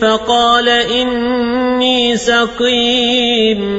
فقال إني سقيم.